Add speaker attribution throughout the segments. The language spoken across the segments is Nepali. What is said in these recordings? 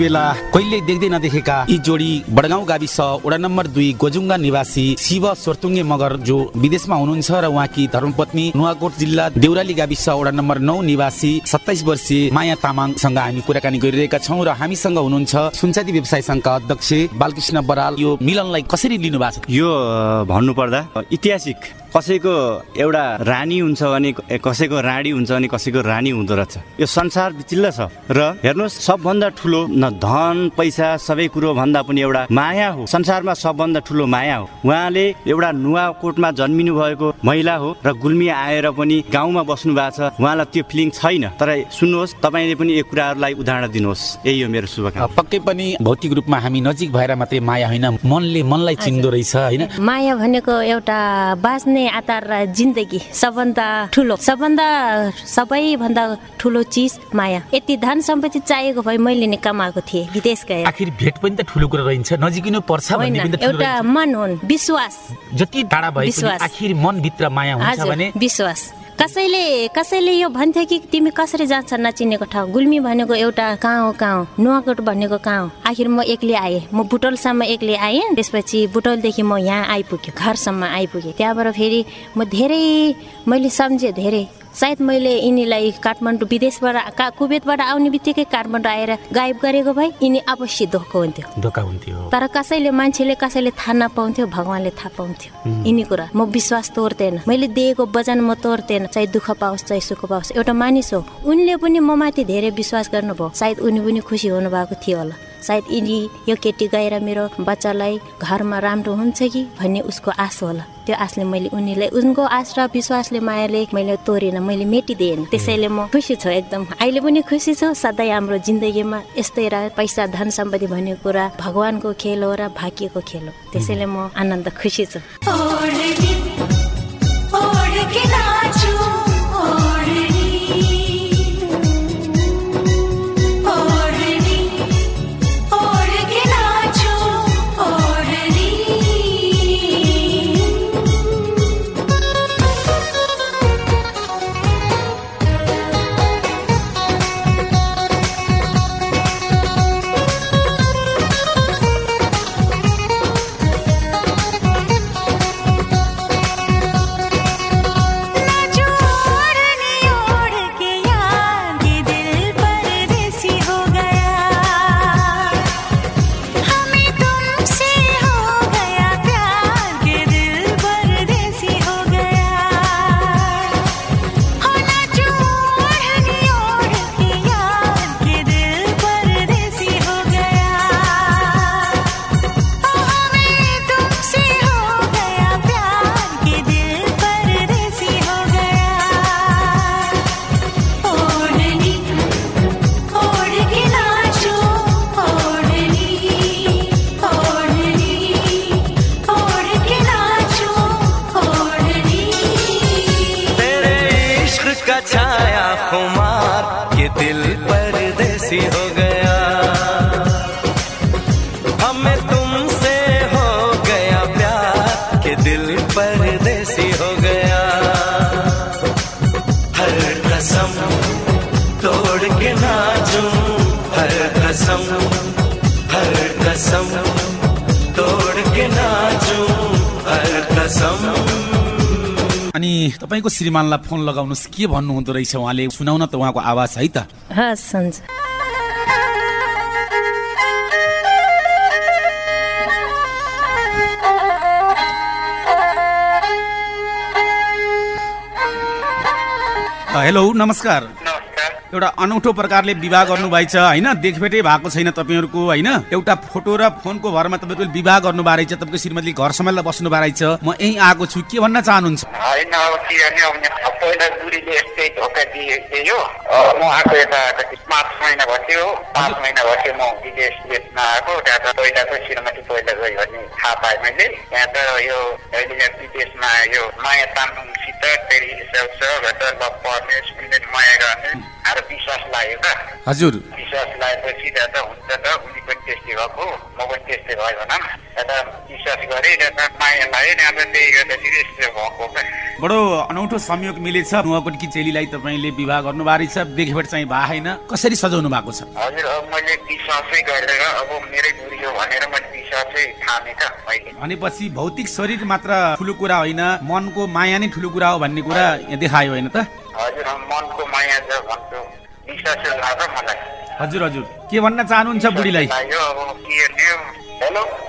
Speaker 1: बेला कहिले देख्दै नदेखेका यी जोडी बडगाउँ गाविस वडा नम्बर दुई गोजुङ्गा निवासी शिव सोर्तुङ्गे मगर जो विदेशमा हुनुहुन्छ र उहाँकी धर्मपत्नी नुवाकोट जिल्ला देउराली गाविस वडा नम्बर नौ निवासी सत्ताइस वर्षीय माया तामाङसँग हामी कुराकानी गरिरहेका छौँ र हामीसँग हुनुहुन्छ सुनचादी व्यवसाय संघका अध्यक्ष बालकृष्ण बराल। यो मिलनलाई कसरी लिनु भएको छ?
Speaker 2: यो भन्नुपर्दा ऐतिहासिक कसैको एउटा रानी हुन्छ भने कसैको राणी हुन्छ भने कसैको रानी हुँदो रहेछ। यो संसार विचिल्ल छ र हेर्नुहोस् सबभन्दा ठुलो न धन पैसा सबै कुरो भन्दा पनि एउटा माया हो। संसारमा सबभन्दा ठुलो माया हो। उहाँले एउटा नुवाकोटमा जन्मिनु भएको महिला हो र गुल्मी आएर पनि गाउँमा बस्नु भएको छ। उहाँलाई त्यो फिलिङ छैन। तर सुन्नुहोस् तपाईँले पनि यो कुराहरूलाई उदाहरण दिनुहोस्। यही हो मेरो शुभकामना।
Speaker 1: पक्कै पनि भौतिक रूपमा हामी नजिक भएर मात्रै माया होइन। मनले मनलाई चिन्दो रहेछ होइन?
Speaker 3: माया भनेको एउटा बाँच्ने नै आधार र जिन्दगी। सबभन्दा ठुलो सबभन्दा सबैभन्दा ठुलो चिज माया। यति धन सम्पत्ति चाहिएको भए मैले नै कमाएको थिएँ विदेश गएर।
Speaker 1: आखिर भेट पनि त ठुलो कुरा रहन्छ नजिकिनु पर्छ
Speaker 3: एउटा मन हुन् विश्वास।
Speaker 1: जति टाढा पनि आखिर मनभित्र माया हुन्छ भने
Speaker 3: विश्वास। कसैले कसैले यो भन्थ्यो कि तिमी कसरी जान्छ नचिनेको ठाउँ? गुल्मी भनेको एउटा कहाँ हो कहाँ हो? नुवाकोट भनेको कहाँ हो? आखिर म एक्लै आएँ। म बुटोलसम्म एक्लै आएँ। त्यसपछि बुटोलदेखि म यहाँ आइपुगेँ। घरसम्म आइपुगेँ। त्यहाँबाट फेरि म धेरै मैले सम्झेँ धेरै। सायद मैले यिनीलाई काठमाडौँ विदेशबाट कुवेतबाट आउने बित्तिकै काठमाडौँ आएर गायब गरेको भए यिनी अवश्य धोको हुन्थ्यो।
Speaker 1: धोका हुन्थ्यो।
Speaker 3: तर कसैले मान्छेले कसैले थाहा नपाउँथ्यो भगवान्ले थाहा पाउँथ्यो। यिनी कुरा म विश्वास तोड्दैन। मैले दिएको वचन म तोड्दैन। चाहे दुःख पाओस् चाहे सुख पाओस् एउटा मानिस हो। उनले पनि म माथि धेरै विश्वास गर्नुभयो। सायद उनी पनि खुसी हुनुभएको थियो होला। सायद यिनी यो केटी गएर मेरो बच्चालाई घरमा राम्रो हुन्छ कि भन्ने उसको आश होला। त्यो आशले मैले उनीलाई उनको आश र विश्वासले मायाले मैले तोडेन मैले मेटिदिएन। त्यसैले म खुसी छु एकदम। अहिले पनि खुसी छु। सधैँ हाम्रो जिन्दगीमा यस्तै र पैसा धन सम्पत्ति भन्ने कुरा भगवान्को खेल हो र भाग्यको खेल हो। त्यसैले म आनन्द खुसी छु।
Speaker 1: तपाईँको श्रीमानलाई फोन लगाउनुहोस्। के भन्नुहुँदो रहेछ उहाँले? सुनाउन त उहाँको आवाज है त।
Speaker 3: हस्
Speaker 1: हेलो नमस्कार। एउटा अनौठो प्रकारले विवाह गर्नुभएको छ होइन? देखभेटै भएको छैन तपाईँहरूको होइन? एउटा फोटो र फोनको भरमा तपाईँको विवाह गर्नु भएको रहेछ तपाईँको श्रीमतीले घर सम्हालेर बस्नु भएको रहेछ। म यहीँ आएको छु के भन्न चाहनुहुन्छ?
Speaker 4: श्रीमती पहिला गयो भने थाहा पाएँ मैले। त्यहाँ त यो अहिले विदेशमा यो माया तामाङसित
Speaker 1: हजुर
Speaker 4: विश्वास लागेपछि त हुन्छ त उनी पनि त्यस्तै भएको म पनि त्यस्तै भयो भनौँ यता विश्वास गरेँ यता माया लाग्यो नि अन्त त्यही गर्दाखेरि यस्तो भएको
Speaker 1: बडो अनौठो संयोग मिलेछ नुवाकोटकी चेलीलाई तपाईँले विवाह गर्नुभएको रहेछ देखिबाट चाहिँ भा होइन कसरी सजाउनु भएको छ
Speaker 4: हजुर अब मैले विश्वासै गरेर अब मेरै बुढी हो भनेर मैले
Speaker 1: भनेपछि भौतिक शरीर मात्र ठुलो कुरा होइन मनको माया नै ठुलो कुरा हो भन्ने कुरा यहाँ देखायो होइन त?
Speaker 4: हजुर मनको माया
Speaker 1: हजुर हजुर। के भन्न चाहनुहुन्छ बुढीलाई?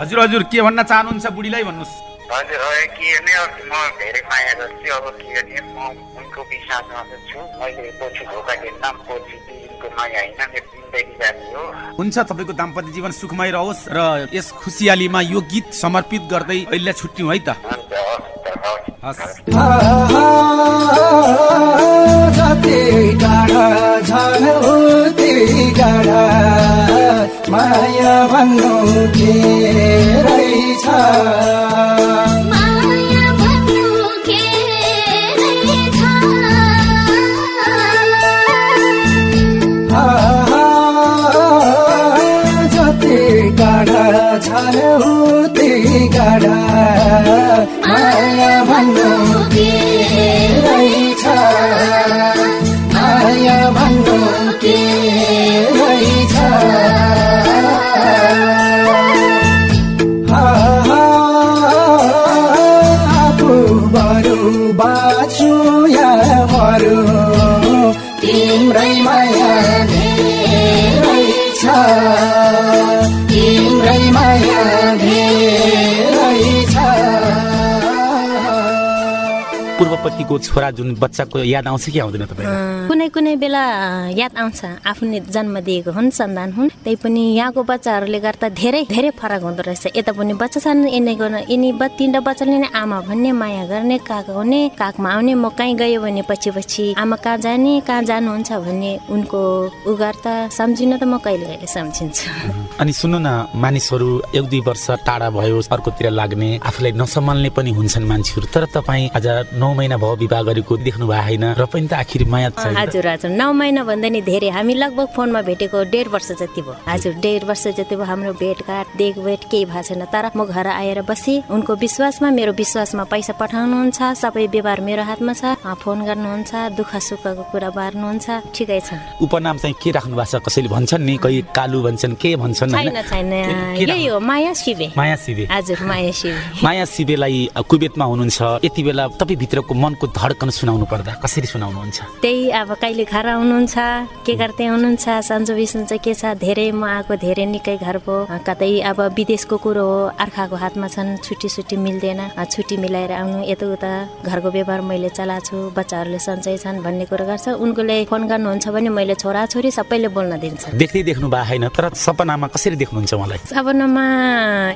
Speaker 1: हजुर हजुर। के भन्न चाहनुहुन्छ बुढीलाई भन्नुहोस्।
Speaker 4: हजुर के गर्ने अब म धेरै माया गर्छु अब के गर्ने म उनको विश्वासमा त छु मैले पछि धोका दिन्न पछि दिनको माया होइन मेरो जिन्दगी जाने हो
Speaker 1: हुन्छ तपाईँको दाम्पत्य जीवन सुखमय रहोस् र यस खुसियालीमा यो गीत समर्पित गर्दै अहिले छुट्यौँ है त
Speaker 4: हुन्छ
Speaker 1: हस्
Speaker 5: माया भन्नु के रहेछ?
Speaker 1: पूर्वपट्टिको छोरा जुन बच्चाको याद आउँछ कि आउँदैन तपाईँलाई?
Speaker 3: अँ, कुनै कुनै बेला याद आउँछ। आफूले जन्म दिएको हुन् सन्तान हुन् त्यही पनि यहाँको बच्चाहरूले गर्दा धेरै धेरै फरक हुँदो रहेछ। यता पनि बच्चा छन् यिनीको यिनी ब तिनवटा बच्चाले नै आमा भन्ने माया गर्ने काग हुने कागमा आउने म कहीँ गयो भने पछि पछि आमा कहाँ जाने कहाँ जानुहुन्छ भन्ने उनको उ गर्दा सम्झिन त म कहिले कहिले सम्झिन्छु।
Speaker 1: अनि सुन्नु न मानिसहरू एक दुई वर्ष टाढा भयो अर्कोतिर लाग्ने आफूलाई नसम्हाल्ने पनि हुन्छन् मान्छेहरू। तर तपाईँ आज नौ महिना भयो विवाह गरेको देख्नु भएको होइन र पनि त आखिर माया छ
Speaker 3: हजुर हजुर। नौ महिना भन्दा नि धेरै। हामी लगभग फोनमा भेटेको डेढ वर्ष जति भयो। हजुर डेढ वर्ष जति भयो हाम्रो भेटघाट देखभेट केही भएको छैन। तर म घर आएर बसी उनको विश्वासमा मेरो विश्वासमा पैसा पठाउनुहुन्छ। सबै व्यवहार मेरो हातमा छ। फोन गर्नुहुन्छ। दुःख सुखको कुरा बार्नुहुन्छ। ठिकै छ।
Speaker 1: उपनाम चाहिँ के राख्नु भएको छ? कसैले भन्छन् नि? कोही कालु भन्छन् के भन्छन्
Speaker 3: छैन छैन। यही हो माया शिवे।
Speaker 1: माया शिवे।
Speaker 3: हजुर माया शिवे।
Speaker 1: माया शिवेलाई कुवेतमा हुनुहुन्छ। यति बेला तपाईँ भित्रको मनको धड्कन सुनाउनु पर्दा कसरी सुनाउनुहुन्छ?
Speaker 3: त्यही अब कहिले घर आउनुहुन्छ के गर्दै हुनुहुन्छ सन्चो बिसन्च के छ धेरै म आएको धेरै निकै घर भयो कतै अब विदेशको कुरो हो अर्काको हातमा छन् छुट्टी छुट्टी मिल्दैन। छुट्टी मिलाएर आउनु यताउता घरको व्यवहार मैले चलाएको छु बच्चाहरूले सन्चै छन् भन्ने कुरो गर्छ। उनकोले फोन गर्नुहुन्छ भने मैले छोराछोरी सबैले बोल्न दिन्छ
Speaker 1: देख्दै देख्नु भएको होइन तर सपनामा कसरी देख्नुहुन्छ मलाई?
Speaker 3: सपनामा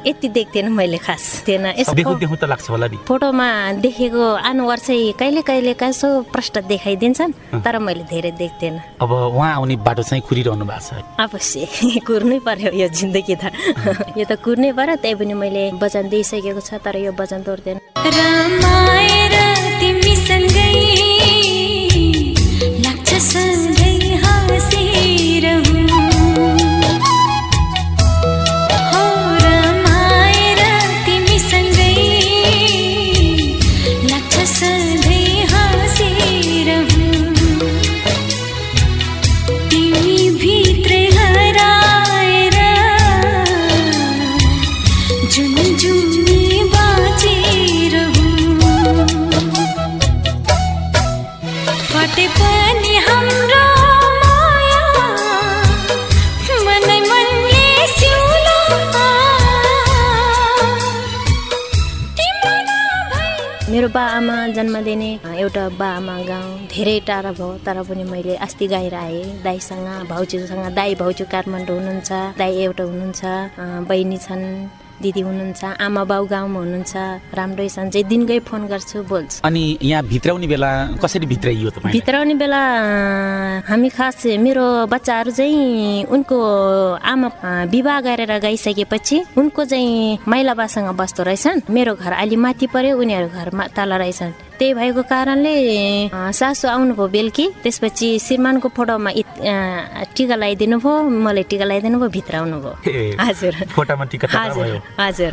Speaker 3: यति देख्थेन मैले खास। थिएन फोटोमा देखेको अनुहार चाहिँ कहिले कहिले कसो प्रष्ट देखाइदिन्छन् तर मैले धेरै देख्थेन
Speaker 1: अब उहाँ आउने बाटो चाहिँ कुरिरहनु भएको छ।
Speaker 3: अवश्य कुर्नै पर्यो यो जिन्दगी त। यो त कुर्नै पर्यो त्यही पनि मैले वचन दिइसकेको छ तर यो वचन तोड्दैन। जन्म दिने एउटा बा आमा गाउँ धेरै टाढा भयो तर पनि मैले अस्ति गाएर आएँ। दाईसँग भाउजूसँग दाई भाउजू काठमाडौँ हुनुहुन्छ दाई एउटा हुनुहुन्छ बहिनी छन् दिदी हुनुहुन्छ आमा बाउ गाउँमा हुनुहुन्छ राम्रै छन्। जे दिनकै फोन गर्छु बोल्छु।
Speaker 1: अनि यहाँ भित्राउने बेला कसरी भित्राइयो तपाईँ
Speaker 3: भित्राउने बेला हामी खास मेरो बच्चाहरू चाहिँ उनको आमा विवाह गरेर गइसकेपछि उनको चाहिँ माइलाबासँग बस्दो रहेछन्। मेरो घर अलि माथि पर्यो उनीहरू घर मा- तल रहेछन्। त्यही भएको कारणले सासू आउनुभयो बेलुकी त्यसपछि श्रीमानको फोटोमा टिका लगाइदिनु भयो मलाई टिका लगाइदिनु भयो भित्र आउनुभयो। हजुर।
Speaker 1: फोटामा टिका
Speaker 3: हजुर हजुर।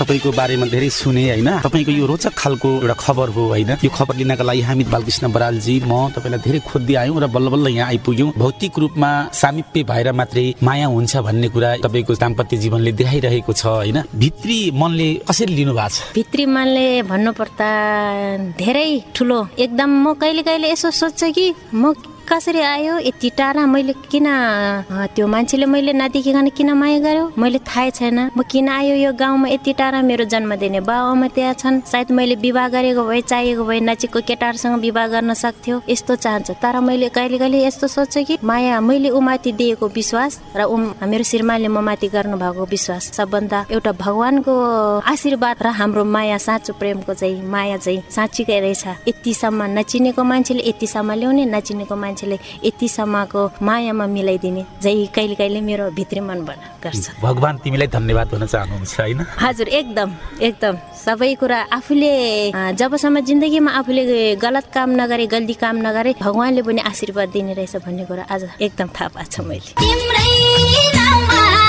Speaker 1: तपाईँको बारेमा धेरै सुने होइन? तपाईँको यो रोचक खालको एउटा खबर हो होइन? यो खबर लिनका लागि हामी बालकृष्ण बरालजी म तपाईँलाई धेरै खोज्दै आयौँ र बल्ल बल्ल यहाँ आइपुग्यौँ। भौतिक रूपमा सामिप्य भएर मात्रै माया हुन्छ भन्ने कुरा तपाईँको दाम्पत्य जीवनले देखाइरहेको छ होइन? भित्री मनले कसरी लिनु भएको छ?
Speaker 3: भित्री मनले भन्नुपर्दा धेरै ठुलो। एकदम म कहिले कहिले यसो सोध्छु कि म कसरी आयो? यति टाढा मैले किन त्यो मान्छेले मैले नदेखिकन किन माया गर्यो? मैले थाहै छैन। म किन आयो यो गाउँमा यति टाढा मेरो जन्म दिने? बाबुआमा त्यहाँ छन्। सायद मैले विवाह गरेको भए चाहिएको भए नजिकको केटाहरूसँग विवाह गर्न सक्थ्यो। यस्तो चाहन्छ। तर मैले कहिले कहिले यस्तो सोध्छु कि माया मैले उमाथि दिएको विश्वास र मेरो श्रीमानले म माथि गर्नुभएको विश्वास सबभन्दा एउटा भगवानको आशीर्वाद र हाम्रो माया साँचो प्रेमको चाहिँ माया चाहिँ साँच्चीकै रहेछ। यतिसम्म नचिनेको मान्छेले यतिसम्म ल्याउने नचिनेको मान्छेले यतिसम्मको मायामा मिलाइदिने चाहिँ कहिले कहिले मेरो भित्री मन बना गर्छ।
Speaker 1: भगवान् तिमीलाई धन्यवाद भन्न चाहनुहुन्छ होइन?
Speaker 3: हजुर एकदम एकदम। सबै कुरा आफूले जबसम्म जिन्दगीमा आफूले गलत काम नगरे गल्ती काम नगरे भगवान्ले पनि आशीर्वाद दिने रहेछ भन्ने कुरा आज एकदम थाहा पाएको छ मैले।
Speaker 6: तिम्रै